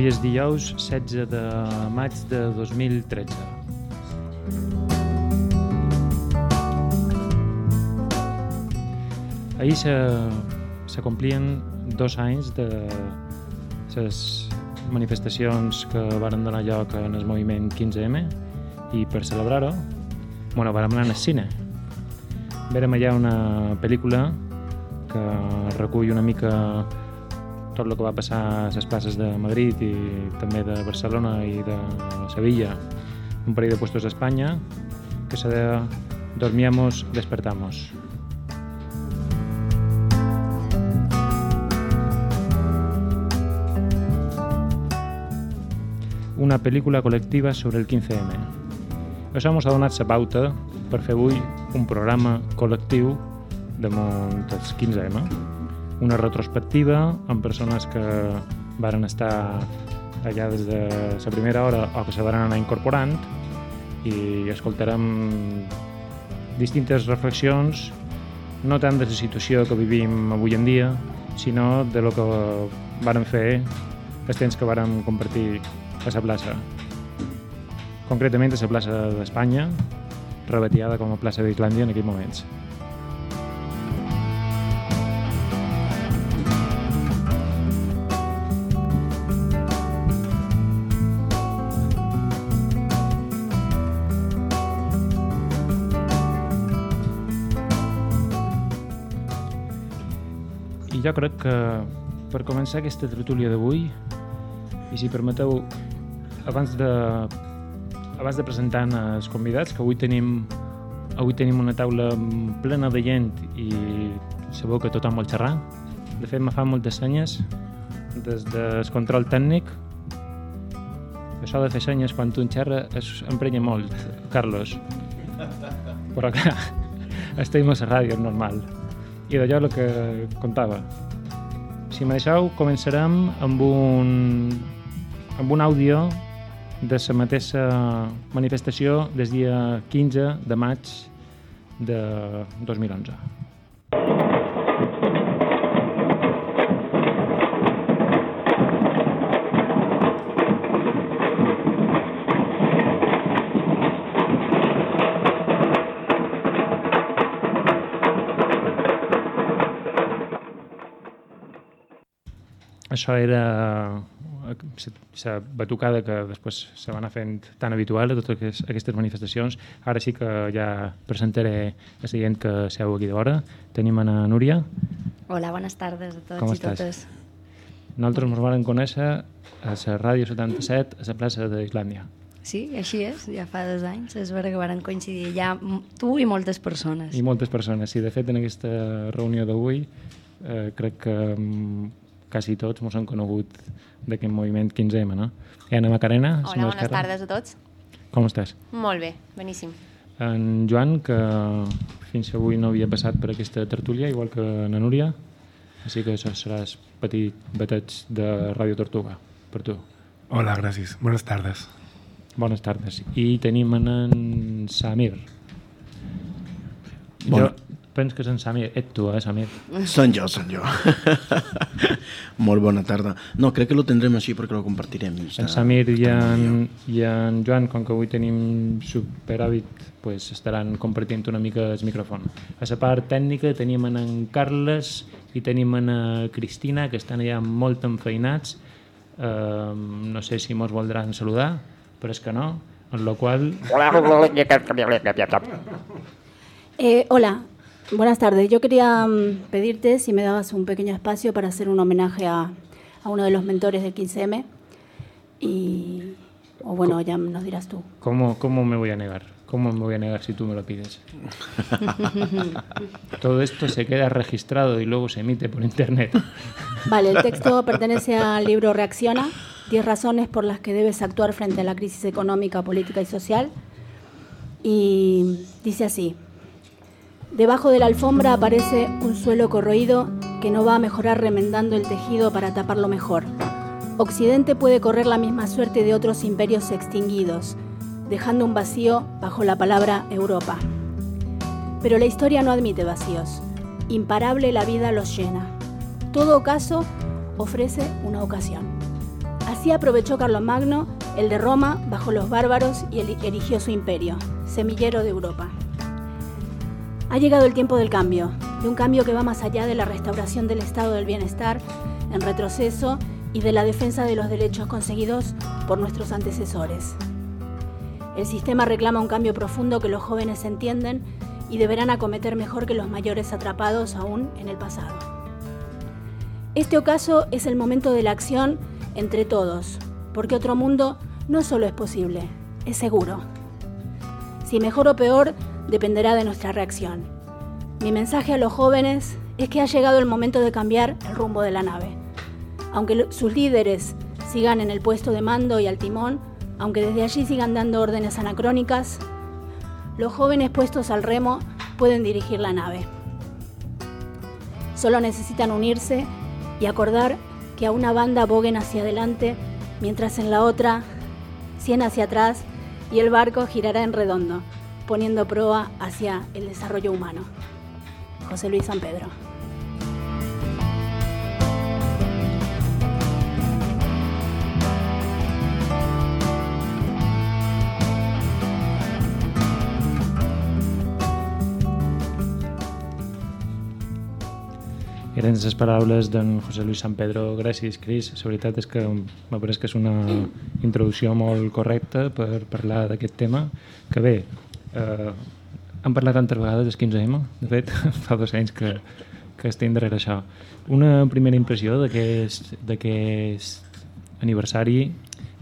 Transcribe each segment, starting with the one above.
Avui és dijous 16 de maig de 2013. Ahir se, se complien dos anys de les manifestacions que varen donar lloc en el moviment 15M i per celebrar-ho, bueno, vàrem anar al cine. Vérem allà una pel·lícula que recull una mica tot el que va passar a les places de Madrid i també de Barcelona i de Sevilla, un parell de puestos a Espanya, que se de Dormíamos, despertamos. Una pel·lícula col·lectiva sobre el 15M. Això ens ha donat la pauta per fer avui un programa col·lectiu damunt els 15M. Una retrospectiva amb persones que varen estar allà des de la primera hora o que se van anar incorporant i escoltarem distintes reflexions no tant de la situació que vivim avui en dia, sinó de lo que varen fer els temps que varen compartir a la plaça. Concretament a la plaça d'Espanya, rebatiada com a plaça d'Islàndia en aquells moments. Jo crec que per començar aquesta tertúlia d'avui, i si permeteu, abans de, abans de presentar els convidats, que avui tenim, avui tenim una taula plena de gent i sabeu que tothom vol xerrar. De fet, me fan moltes senyes des del control tècnic. Això de fer senyes quan tu en xerra es emprenya molt, Carlos. Però clar, estem a la ràdio, normal. I d'allò el que contava. Si me deixeu, començarem amb un, amb un àudio de la mateixa manifestació des dia 15 de maig de 2011. Això era la batucada que després se va anar fent tan habitual a totes aquestes manifestacions. Ara sí que ja presentaré la gent que seu aquí de vora. Tenim a Núria. Hola, bones tardes a tots Com i estàs? totes. Nosaltres ens vam conèixer a la Ràdio 77, a la plaça d'Islàndia. Sí, així és, ja fa dos anys. És vera que varen coincidir ja tu i moltes persones. I moltes persones. Sí, de fet, en aquesta reunió d'avui eh, crec que mm, quasi tots ens han conegut d'aquest moviment 15M, no? I Anna Macarena, Hola, bones esquerra. tardes a tots. Com estàs? Molt bé, beníssim. En Joan, que fins avui no havia passat per aquesta tertúlia, igual que na Núria, així que això seràs petit bateig de Ràdio Tortuga, per tu. Hola, gràcies. Buenas tardes. Bones tardes. I tenim en, en Samir. Bona. Jo penso que és en Samir. Ets tu, eh, Samir? Son jo, son jo. Molt bona tarda. No, crec que lo tendrem així perquè lo compartirem. Està, En Samir i en, i en Joan, com que avui tenim superàvit, pues estaran compartint una mica el micròfon. A la part tècnica tenim en, en Carles i tenim en eh, Cristina, que estan allà molt enfeinats. Uh, no sé si mos voldran saludar, però és que no. En lo qual, Eh, hola, buenas tardes. Yo quería mm, pedirte si me dabas un pequeño espacio para hacer un homenaje a, a uno de los mentores del 15M. Y, o bueno, ya nos dirás tú. ¿cómo, ¿cómo me voy a negar? ¿Cómo me voy a negar si tú me lo pides? Todo esto se queda registrado y luego se emite por internet. Vale, el texto pertenece al libro Reacciona, 10 razones por las que debes actuar frente a la crisis económica, política y social. Y dice así, debajo de la alfombra aparece un suelo corroído que no va a mejorar remendando el tejido para taparlo mejor. Occidente puede correr la misma suerte de otros imperios extinguidos, dejando un vacío bajo la palabra Europa. Pero la historia no admite vacíos. Imparable la vida los llena. Todo ocaso ofrece una ocasión. Así aprovechó Carlomagno el de Roma bajo los bárbaros y erigió su imperio, semillero de Europa. Ha llegado el tiempo del cambio, de un cambio que va más allá de la restauración del estado del bienestar en retroceso y de la defensa de los derechos conseguidos por nuestros antecesores. El sistema reclama un cambio profundo que los jóvenes entienden y deberán acometer mejor que los mayores atrapados aún en el pasado. Este ocaso es el momento de la acción entre todos, porque otro mundo no solo es posible, es seguro. Si mejor o peor, dependerá de nuestra reacción. Mi mensaje a los jóvenes es que ha llegado el momento de cambiar el rumbo de la nave. Aunque sus líderes sigan en el puesto de mando y al timón, aunque desde allí sigan dando órdenes anacrónicas, los jóvenes puestos al remo pueden dirigir la nave. Solo necesitan unirse y acordar que a una banda boguen hacia adelante, mientras en la otra, cien hacia atrás, y el barco girará en redondo, poniendo proa hacia el desarrollo humano. José Luis San Pedro. Eren les paraules d'en José Luis San Pedro. Gràcies, Cris. La veritat és que m'ha pareix que és una introducció molt correcta per parlar d'aquest tema, que bé, eh, hem parlat tantes vegades del 15M, de fet, fa dos anys que, que estem darrere això. Una primera impressió d'aquest aniversari,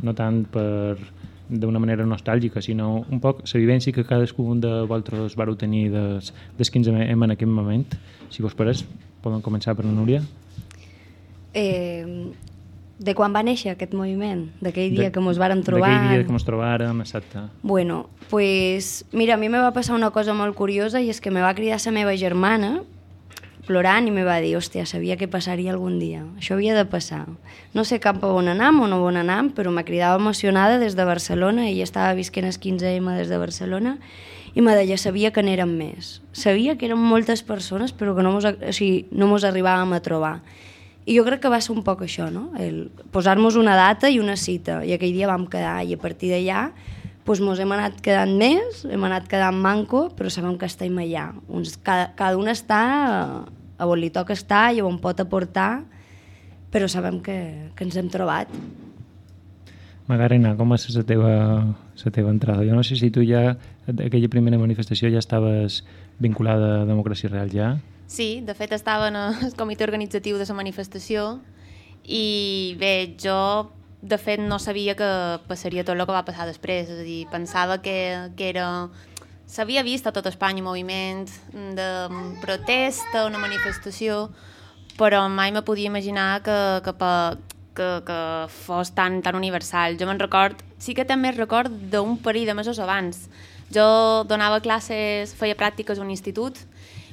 no tant per d'una manera nostàlgica, sinó un poc la vivència que cadascun de vosaltres vareu tenir des, des 15M en aquest moment. Si vos pareix, Podem començar per la Núria? Eh, de quan va néixer aquest moviment? D'aquell dia de, que ens vàrem trobar? D'aquell dia que ens trobàrem, exacte. Bueno, pues, mira, a mi me va passar una cosa molt curiosa i és que me va cridar la meva germana plorant i me va dir, hòstia, sabia que passaria algun dia. Això havia de passar. No sé cap a on anam o no on anam, però me cridava emocionada des de Barcelona, ella estava visquent els 15M des de Barcelona, i me deia, sabia que n'eren més. Sabia que eren moltes persones, però que no mos, o sigui, no mos arribàvem a trobar. I jo crec que va ser un poc això, no? Posar-nos una data i una cita. I aquell dia vam quedar, i a partir d'allà doncs mos hem anat quedant més, hem anat quedant manco, però sabem que estem allà. Uns, cada, cada un està a on li toca estar i on pot aportar, però sabem que, que ens hem trobat. Magarena, com és la teva, la teva entrada? Jo no sé si tu ja, aquella primera manifestació ja estaves vinculada a Democràcia Real ja? Sí, de fet estava en el comitè organitzatiu de la manifestació i bé, jo de fet no sabia que passaria tot el que va passar després, és a dir, pensava que, que era... S'havia vist a tot Espanya moviment de protesta, una manifestació, però mai me podia imaginar que, que, que, que fos tan, tan universal. Jo me'n record, sí que també record d'un parell de mesos abans. Jo donava classes, feia pràctiques a un institut,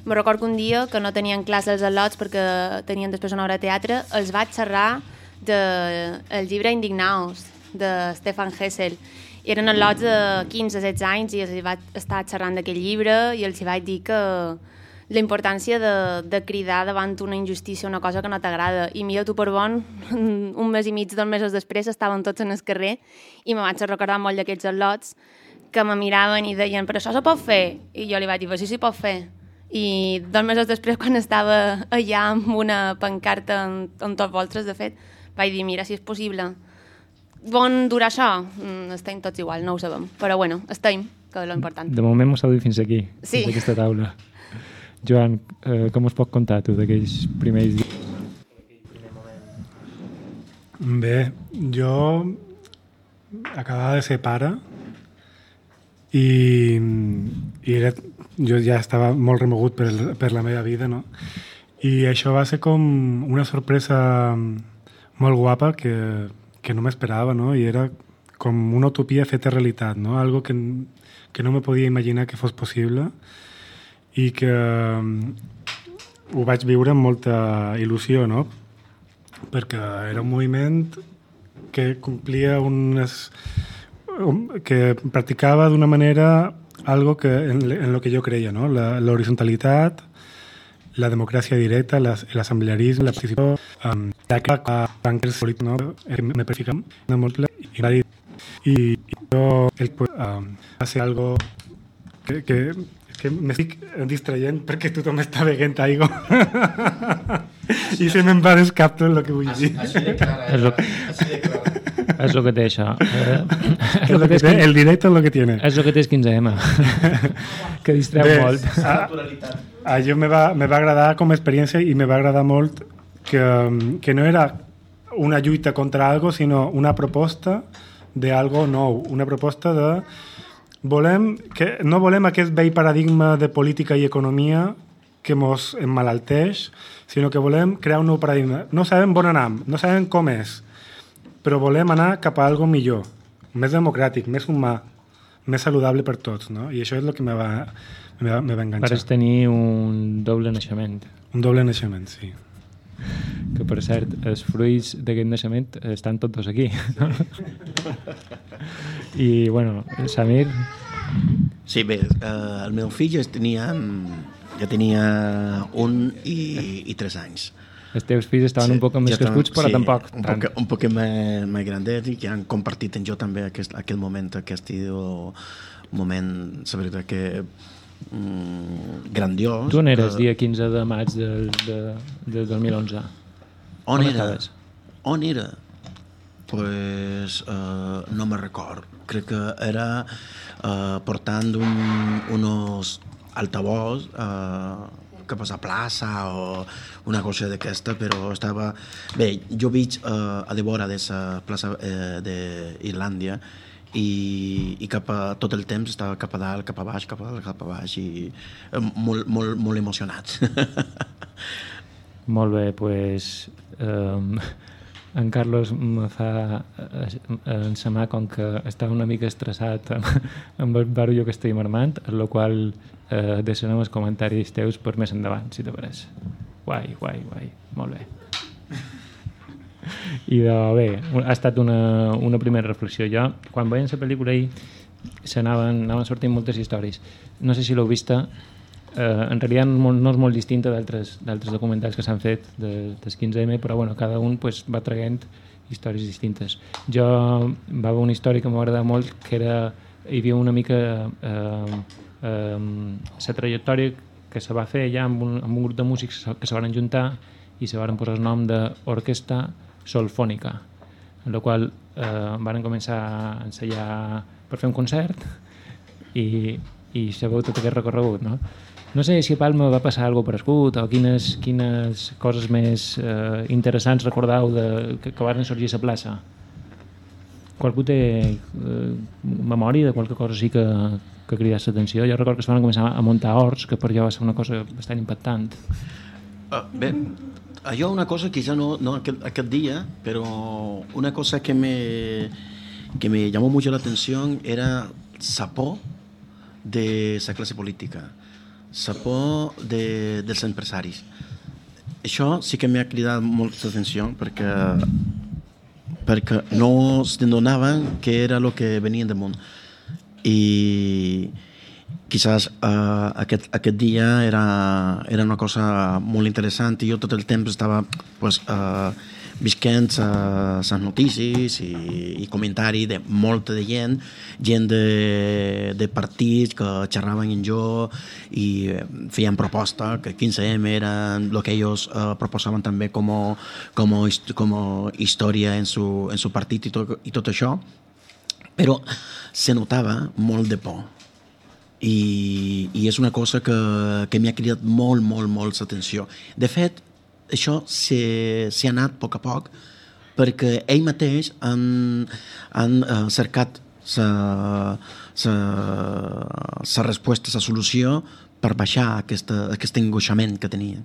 me record que un dia que no tenien classes als lots perquè tenien després una hora de teatre, els vaig xerrar de, el llibre Indignaus, de Stefan Hessel. I eren lots de 15-16 anys i els vaig estar xerrant d'aquest llibre i els vaig dir que, la importància de, de cridar davant una injustícia, una cosa que no t'agrada. I mira tu per bon, un mes i mig, dos mesos després, estaven tots en el carrer i me vaig recordar molt d'aquests al·lots que me miraven i deien, però això se pot fer? I jo li vaig dir, però sí, sí pot fer. I dos mesos després, quan estava allà amb una pancarta on, on tots vosaltres, de fet, vaig dir, mira, si és possible. Bon durà això? Mm, estem tots igual, no ho sabem. Però bueno, estem, que és l'important. De moment m'ho dit fins aquí, sí. fins aquesta taula. Joan, eh, com es pot contar tu d'aquells primers dies? Bé, jo acabava de ser pare i, i era, jo ja estava molt remogut per, per la meva vida, no? I això va ser com una sorpresa molt guapa que, que no m'esperava, no? I era com una utopia feta realitat, no? Algo que, que no me podia imaginar que fos possible i que mm, ho vaig viure amb molta il·lusió, no? Perquè era un moviment que complia unes... que practicava d'una manera algo que, en, en lo que jo creia, no? La, la horizontalitat, la democràcia directa, l'assemblearisme, la participació, um, ja que banquers polítics no, eh, me verifiquen no molt i va dir i, i jo el, pues, uh, va ser algo que, que, que m'estic distraient perquè tothom està beguent aigua i se me'n va d'escap tot el que vull dir Així de clara, És lo que- així de clara. És el que té això. Eh, el lo que que té, el directe és lo que tiene és el que té el 15M. que distreu Bé, molt. a, a jo me va, me va agradar com a experiència i me va agradar molt que, que no era una lluita contra algo, sinó una proposta de algo nou, una proposta de volem que no volem aquest vell paradigma de política i economia que mos emmalalteix, sinó que volem crear un nou paradigma. No sabem on anem, no sabem com és, però volem anar cap a algo millor, més democràtic, més humà, més saludable per tots, no? I això és el que me va, me va, me va enganxar. Vares tenir un doble naixement. Un doble naixement, sí. Que, per cert, els fruits d'aquest naixement estan tots dos aquí. I, bueno, Samir, Sí, bé, eh, el meu fill ja tenia, ja tenia un i, i tres anys. Els teus fills estaven un poc més ja crescuts, però sí, tampoc un tant. poc, un poc més, més grandets i que han compartit amb jo també aquest, aquell moment, aquest moment, la veritat que mm, grandiós. Tu on eres, que- dia 15 de maig del, de, de 2011? On On era? estaves? On era? Pues uh, no me record. Crec que era uh, portant un, unos altavoz uh, cap a la plaça o una cosa d'aquesta, però estava... Bé, jo veig uh, a de vora la plaça uh, d'Irlàndia i, i cap a, tot el temps estava cap a dalt, cap a baix, cap a dalt, cap a baix i eh, molt, molt, molt emocionat. Molt bé, pues, um, en Carlos me fa eh, ensamar com que està una mica estressat amb, amb el barullo que estem armant, en la qual eh, deixarem els comentaris teus per més endavant, si te pareix. Guai, guai, guai. Molt bé. I de, bé, ha estat una, una primera reflexió. Jo, quan veiem la pel·lícula ahir, s'anaven anaven sortint moltes històries. No sé si l'heu vista, eh, en realitat no, és molt distinta d'altres documentals que s'han fet de, dels 15M, però bueno, cada un pues, va traient històries distintes. Jo va haver una història que m'agrada molt, que era, hi havia una mica eh, eh, trajectòria que se va fer ja amb un, amb un grup de músics que se van juntar i se van posar el nom d'Orquestra Solfònica, en la qual eh, van començar a ensenyar per fer un concert i, i sabeu tot aquest recorregut, no? No sé si a Palma va passar alguna per escut o quines, quines coses més eh, interessants recordeu de, que, que van sorgir a la plaça. Qualcú té eh, memòria de qualque cosa sí que, que cridés l'atenció? Jo recordo que es van començar a muntar horts, que per jo va ser una cosa bastant impactant. Uh, bé, allò una cosa que ja no, no aquest, aquest dia, però una cosa que me, que me llamó mucho la era la por de la classe política, la por de, dels empresaris. Això sí que m'ha cridat molt l'atenció perquè, perquè no s'adonaven que era el que venien damunt. I quizás uh, aquest, aquest dia era, era una cosa molt interessant i jo tot el temps estava pues, uh, visquent les notícies i, i comentari de molta de gent, gent de, de partits que xerraven amb jo i eh, feien proposta, que 15M era el que ells uh, proposaven també com, com, com història en su, en su partit i tot, i tot això, però se notava molt de por i, i és una cosa que, que m'ha cridat molt, molt, molt l'atenció. De fet, això s'ha anat a poc a poc perquè ell mateix han, han uh, cercat la resposta, la solució per baixar aquesta, aquest angoixament que tenien.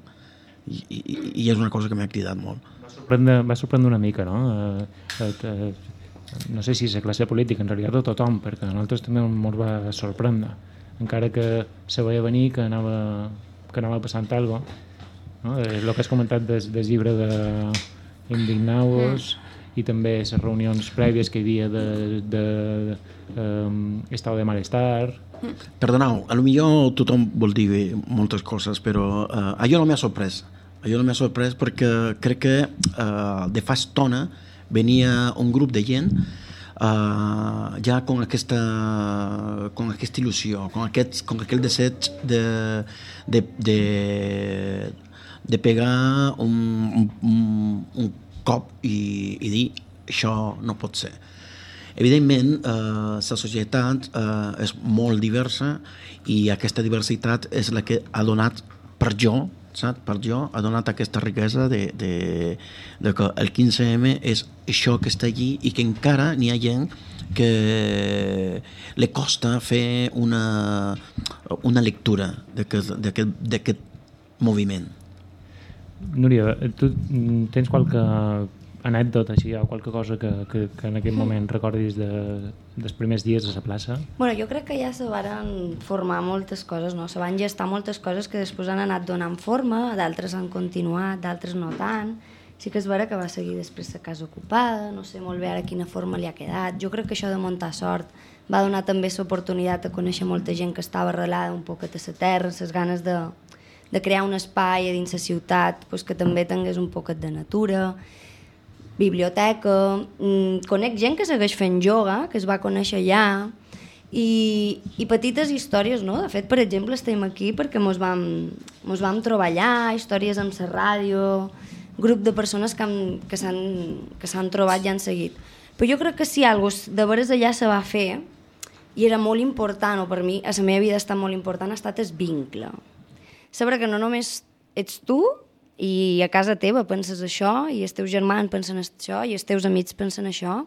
I, i, i és una cosa que m'ha cridat molt. Sorprendre, va sorprendre una mica, no? Eh, eh, eh, no sé si és la classe política, en realitat a tothom, perquè a nosaltres també ens va sorprendre encara que se veia venir que anava, que anava passant alguna cosa. No? El que has comentat del, del llibre de Indignados mm. i també les reunions prèvies que hi havia de, de, de um, estado de malestar. Perdoneu, a lo millor tothom vol dir moltes coses, però uh, allò no m'ha sorprès. Allò no m'ha sorprès perquè crec que uh, de fa estona venia un grup de gent uh, ja con aquesta, con aquesta il·lusió, con, aquest, con aquell deseig de, de, de, de pegar un, un, un cop i, i dir això no pot ser. Evidentment, eh, la societat eh, és molt diversa i aquesta diversitat és la que ha donat per jo, saps? per jo, ha donat aquesta riquesa de, de, de que el 15M és això que està allí i que encara n'hi ha gent que li costa fer una, una lectura d'aquest moviment. Núria, tu tens qualque anècdota així, o qualque cosa que, que, que en aquell moment recordis de, dels primers dies a la plaça? Bueno, jo crec que ja se van formar moltes coses, no? Se van gestar moltes coses que després han anat donant forma, d'altres han continuat, d'altres no tant. Sí que és vera que va seguir després la casa ocupada, no sé molt bé ara quina forma li ha quedat. Jo crec que això de muntar sort va donar també l'oportunitat de conèixer molta gent que estava arrelada un poquet a la terra, les ganes de, de crear un espai a dins la ciutat pues, que també tingués un poquet de natura, biblioteca, mm, conec gent que segueix fent yoga, que es va conèixer allà, i, i petites històries, no? De fet, per exemple, estem aquí perquè mos vam, mos vam trobar allà, històries amb la ràdio, grup de persones que, han, que s'han trobat i han seguit. Però jo crec que si cosa de veres allà se va fer, i era molt important, o per mi, a la meva vida està molt important, ha estat el vincle. Saber que no només ets tu i a casa teva penses això, i els teus germans pensen això, i els teus amics pensen això,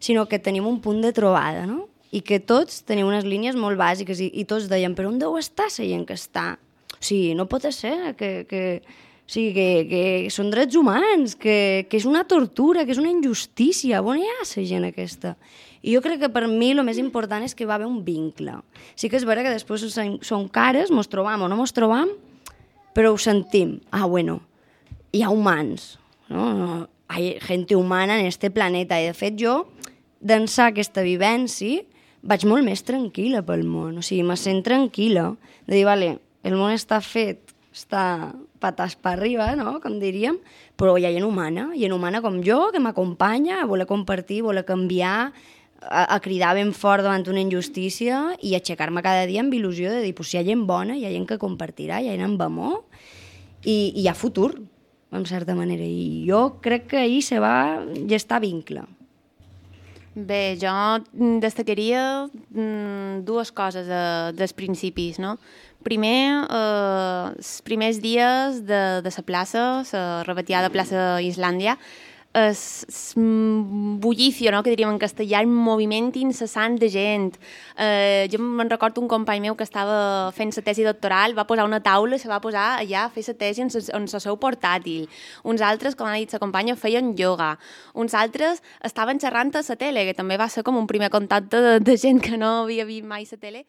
sinó que tenim un punt de trobada, no? I que tots tenim unes línies molt bàsiques i, i tots deien, però on deu estar la gent que està? O sigui, no pot ser que, que, o sigui, que, que són drets humans, que, que és una tortura, que és una injustícia. On hi ha la gent aquesta? I jo crec que per mi el més important és que va haver un vincle. Sí que és vera que després som cares, mos trobam o no mos trobam, però ho sentim. Ah, bueno, hi ha humans, no? Hi ha gent humana en este planeta. I de fet jo, d'ençà aquesta vivència, vaig molt més tranquil·la pel món. O sigui, me sent tranquil·la de dir, vale, el món està fet, està patas per arriba, no? com diríem, però hi ha gent humana, gent humana com jo, que m'acompanya, a voler compartir, a voler canviar, a, a cridar ben fort davant una injustícia i aixecar-me cada dia amb il·lusió de dir, pues, hi ha gent bona, hi ha gent que compartirà, hi ha gent amb amor i, i hi ha futur, en certa manera. I jo crec que ahir se va gestar vincle. Bé, jo destacaria mm, dues coses de, dels principis, no? Primer, eh, els primers dies de, de la plaça, la rebatiada plaça Islàndia, es bullicio, no? que diríem en castellà, el moviment incessant de gent. Eh, jo me'n recordo un company meu que estava fent la tesi doctoral, va posar una taula i se va posar allà a fer la tesi en el seu portàtil. Uns altres, com ha dit la companya, feien yoga. Uns altres estaven xerrant a la tele, que també va ser com un primer contacte de, de gent que no havia vist mai la tele.